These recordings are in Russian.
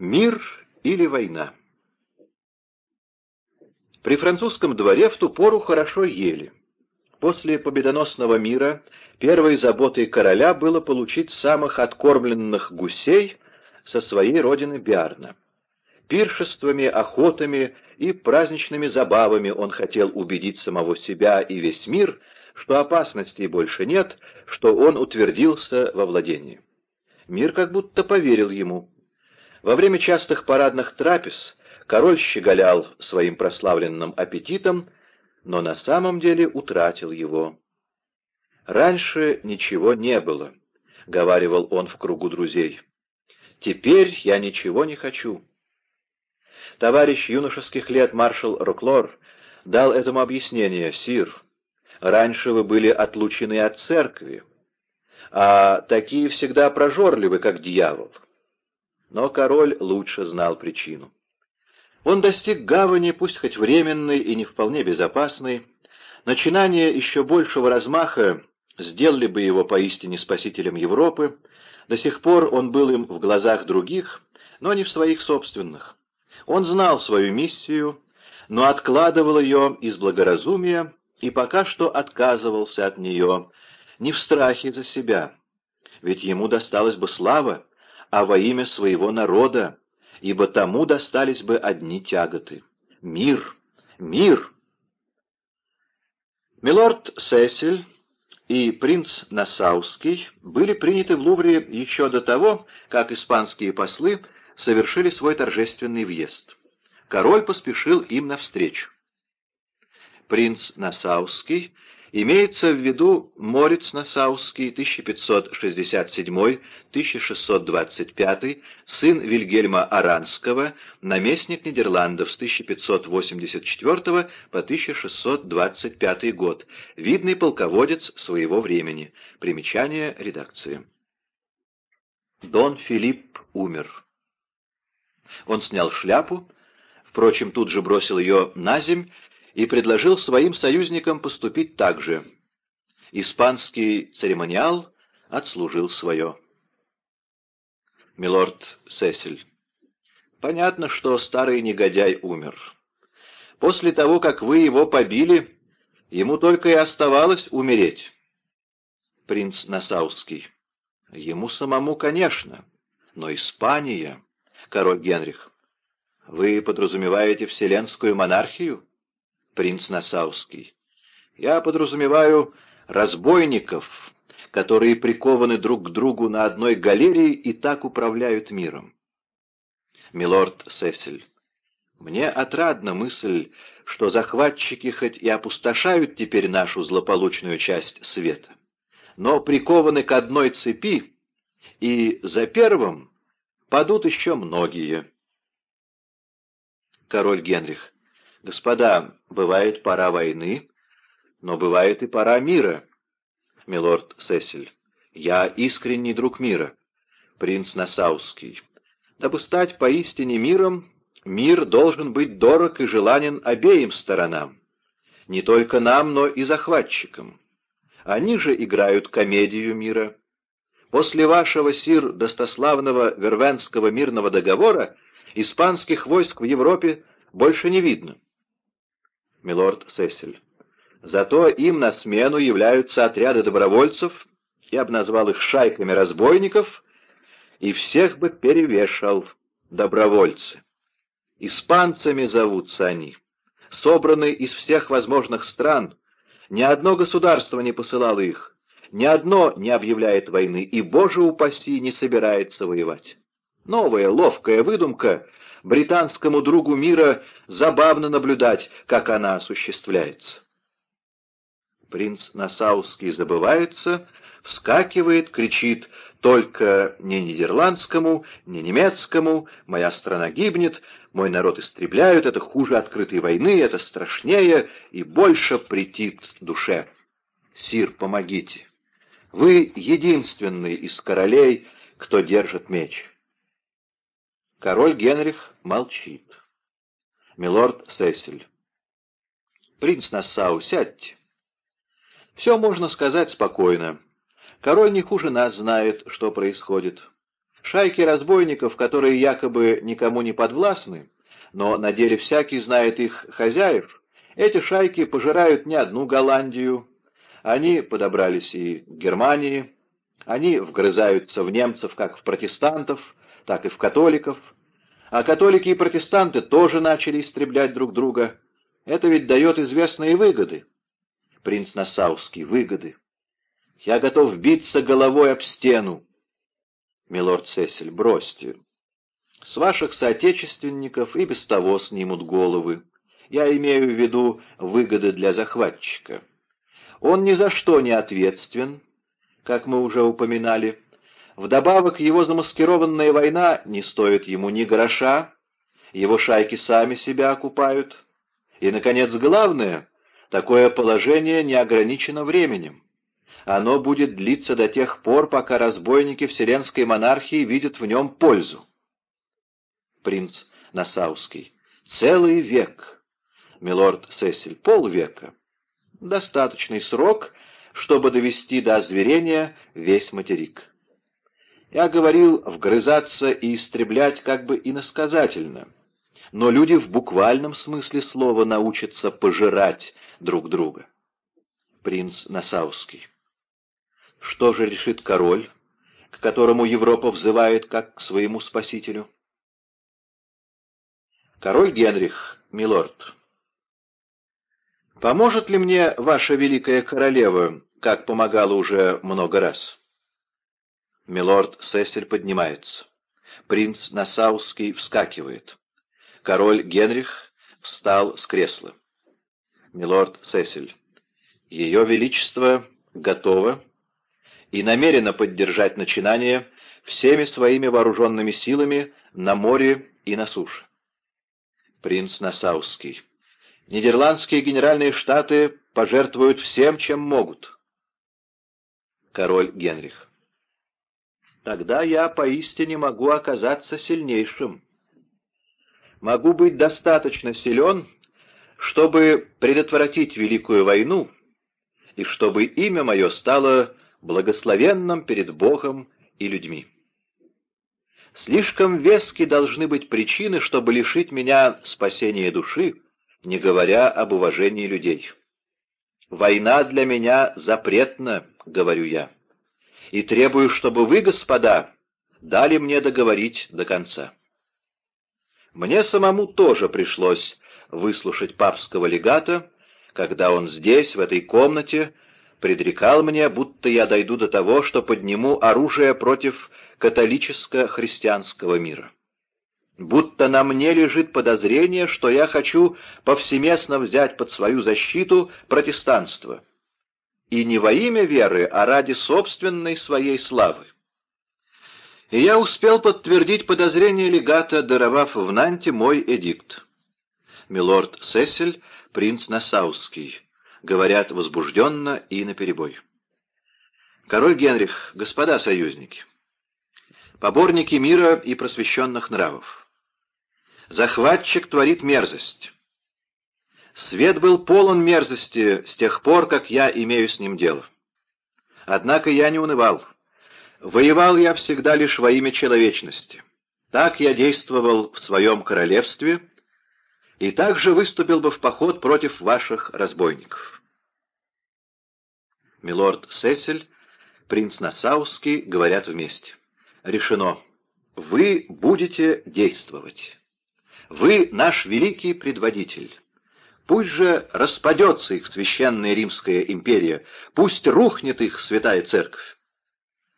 Мир или война? При французском дворе в ту пору хорошо ели. После победоносного мира первой заботой короля было получить самых откормленных гусей со своей родины Биарна. Пиршествами, охотами и праздничными забавами он хотел убедить самого себя и весь мир, что опасностей больше нет, что он утвердился во владении. Мир как будто поверил ему. Во время частых парадных трапез король щеголял своим прославленным аппетитом, но на самом деле утратил его. «Раньше ничего не было», — говаривал он в кругу друзей. «Теперь я ничего не хочу». Товарищ юношеских лет маршал Роклор дал этому объяснение, «Сир, раньше вы были отлучены от церкви, а такие всегда прожорливы, как дьявол». Но король лучше знал причину. Он достиг гавани, пусть хоть временной и не вполне безопасной. Начинание еще большего размаха сделали бы его поистине спасителем Европы. До сих пор он был им в глазах других, но не в своих собственных. Он знал свою миссию, но откладывал ее из благоразумия и пока что отказывался от нее, не в страхе за себя. Ведь ему досталась бы слава, а во имя своего народа, ибо тому достались бы одни тяготы. Мир! Мир! Милорд Сесиль и принц Насауский были приняты в Лувре еще до того, как испанские послы совершили свой торжественный въезд. Король поспешил им навстречу. Принц Насауский Имеется в виду Морец Насаусский, 1567-1625, сын Вильгельма Аранского, наместник Нидерландов с 1584 по 1625 год, видный полководец своего времени. Примечание редакции. Дон Филипп умер. Он снял шляпу, впрочем, тут же бросил ее на земь и предложил своим союзникам поступить так же. Испанский церемониал отслужил свое. Милорд Сесиль. Понятно, что старый негодяй умер. После того, как вы его побили, ему только и оставалось умереть. Принц Насаусский. Ему самому, конечно, но Испания, король Генрих. Вы подразумеваете вселенскую монархию? Принц Насауский. «Я подразумеваю разбойников, которые прикованы друг к другу на одной галерее и так управляют миром». Милорд Сесиль. «Мне отрадна мысль, что захватчики хоть и опустошают теперь нашу злополучную часть света, но прикованы к одной цепи, и за первым падут еще многие». Король Генрих. «Господа, бывает пора войны, но бывает и пора мира». Милорд Сесиль. «Я искренний друг мира». Принц Насауский. «Дабы стать поистине миром, мир должен быть дорог и желанен обеим сторонам. Не только нам, но и захватчикам. Они же играют комедию мира. После вашего, сир, достославного Вервенского мирного договора испанских войск в Европе больше не видно милорд Сесиль. Зато им на смену являются отряды добровольцев, я бы назвал их шайками разбойников, и всех бы перевешал добровольцы. Испанцами зовутся они, собраны из всех возможных стран, ни одно государство не посылало их, ни одно не объявляет войны, и, боже упаси, не собирается воевать. Новая ловкая выдумка — британскому другу мира забавно наблюдать, как она осуществляется. Принц Насауский забывается, вскакивает, кричит «Только не нидерландскому, не немецкому, моя страна гибнет, мой народ истребляют, это хуже открытой войны, это страшнее и больше претит душе. Сир, помогите! Вы единственный из королей, кто держит меч». Король Генрих молчит. Милорд Сесиль. Принц Нассау, сядьте. Все можно сказать спокойно. Король не хуже нас знает, что происходит. Шайки разбойников, которые якобы никому не подвластны, но на деле всякий знает их хозяев, эти шайки пожирают не одну Голландию, они подобрались и к Германии, они вгрызаются в немцев как в протестантов, так и в католиков, а католики и протестанты тоже начали истреблять друг друга. Это ведь дает известные выгоды. Принц Нассауский, выгоды. Я готов биться головой об стену. Милорд Сесиль, бросьте. С ваших соотечественников и без того снимут головы. Я имею в виду выгоды для захватчика. Он ни за что не ответственен, как мы уже упоминали. Вдобавок, его замаскированная война не стоит ему ни гроша, его шайки сами себя окупают. И, наконец, главное, такое положение не ограничено временем. Оно будет длиться до тех пор, пока разбойники вселенской монархии видят в нем пользу. Принц Насауский. Целый век. Милорд Сесиль. Полвека. Достаточный срок, чтобы довести до озверения весь материк. Я говорил вгрызаться и истреблять как бы иносказательно, но люди в буквальном смысле слова научатся пожирать друг друга. Принц Насауский. Что же решит король, к которому Европа взывает как к своему спасителю? Король Генрих, милорд. Поможет ли мне ваша великая королева, как помогала уже много раз? Милорд Сесиль поднимается. Принц Насауский вскакивает. Король Генрих встал с кресла. Милорд Сесиль. Ее Величество готово и намерено поддержать начинание всеми своими вооруженными силами на море и на суше. Принц Насауский. Нидерландские генеральные штаты пожертвуют всем, чем могут. Король Генрих. Тогда я поистине могу оказаться сильнейшим. Могу быть достаточно силен, чтобы предотвратить Великую войну, и чтобы имя мое стало благословенным перед Богом и людьми. Слишком вески должны быть причины, чтобы лишить меня спасения души, не говоря об уважении людей. «Война для меня запретна», — говорю я, — «и требую, чтобы вы, господа, дали мне договорить до конца». Мне самому тоже пришлось выслушать папского легата, когда он здесь, в этой комнате, предрекал мне, будто я дойду до того, что подниму оружие против католическо-христианского мира. Будто на мне лежит подозрение, что я хочу повсеместно взять под свою защиту протестанство. И не во имя веры, а ради собственной своей славы. И я успел подтвердить подозрение легата, даровав в Нанте мой эдикт. Милорд Сесель, принц Насауский, говорят возбужденно и наперебой. Король Генрих, господа союзники, поборники мира и просвещенных нравов. Захватчик творит мерзость. Свет был полон мерзости с тех пор, как я имею с ним дело. Однако я не унывал. Воевал я всегда лишь во имя человечности. Так я действовал в своем королевстве и также выступил бы в поход против ваших разбойников. Милорд Сесель, принц Насауский говорят вместе. Решено. Вы будете действовать. Вы наш великий предводитель. Пусть же распадется их священная Римская империя, пусть рухнет их святая церковь.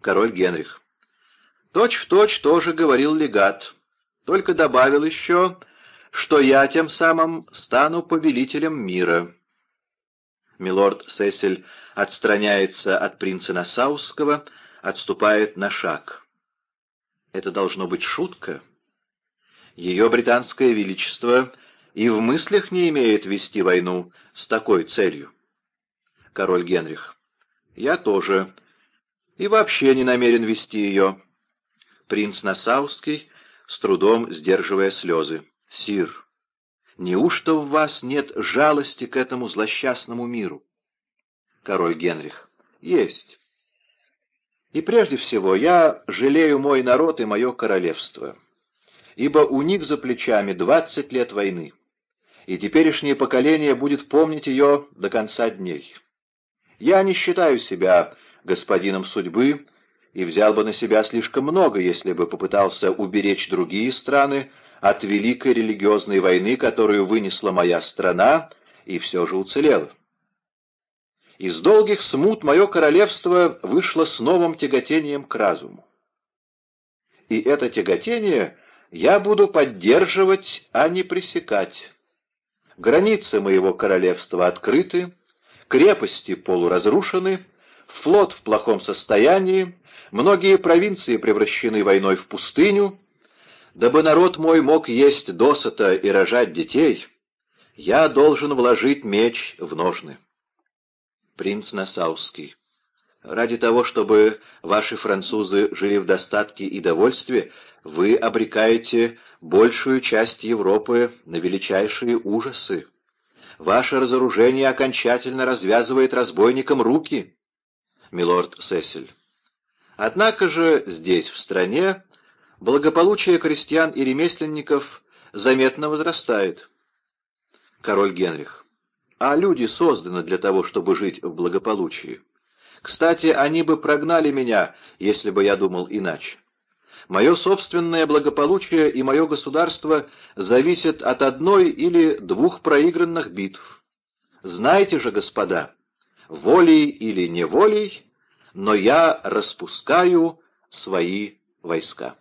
Король Генрих. Точь в точь тоже говорил легат, только добавил еще что я тем самым стану повелителем мира. Милорд Сесиль отстраняется от принца Нассаусского, отступает на шаг. Это должно быть шутка. Ее британское величество и в мыслях не имеет вести войну с такой целью. Король Генрих. Я тоже. И вообще не намерен вести ее. Принц Нассауский, с трудом сдерживая слезы. Сир, неужто в вас нет жалости к этому злосчастному миру? Король Генрих. Есть. И прежде всего я жалею мой народ и мое королевство, ибо у них за плечами двадцать лет войны, и теперешнее поколение будет помнить ее до конца дней. Я не считаю себя господином судьбы и взял бы на себя слишком много, если бы попытался уберечь другие страны от великой религиозной войны, которую вынесла моя страна, и все же уцелела. Из долгих смут мое королевство вышло с новым тяготением к разуму. И это тяготение я буду поддерживать, а не пресекать. Границы моего королевства открыты, крепости полуразрушены, флот в плохом состоянии, многие провинции превращены войной в пустыню, дабы народ мой мог есть досыта и рожать детей, я должен вложить меч в ножны. Принц Насауский. Ради того, чтобы ваши французы жили в достатке и довольстве, вы обрекаете большую часть Европы на величайшие ужасы. Ваше разоружение окончательно развязывает разбойникам руки. Милорд Сесиль. Однако же здесь, в стране, благополучие крестьян и ремесленников заметно возрастает. Король Генрих. А люди созданы для того, чтобы жить в благополучии. Кстати, они бы прогнали меня, если бы я думал иначе. Мое собственное благополучие и мое государство зависят от одной или двух проигранных битв. Знаете же, господа, волей или неволей, но я распускаю свои войска.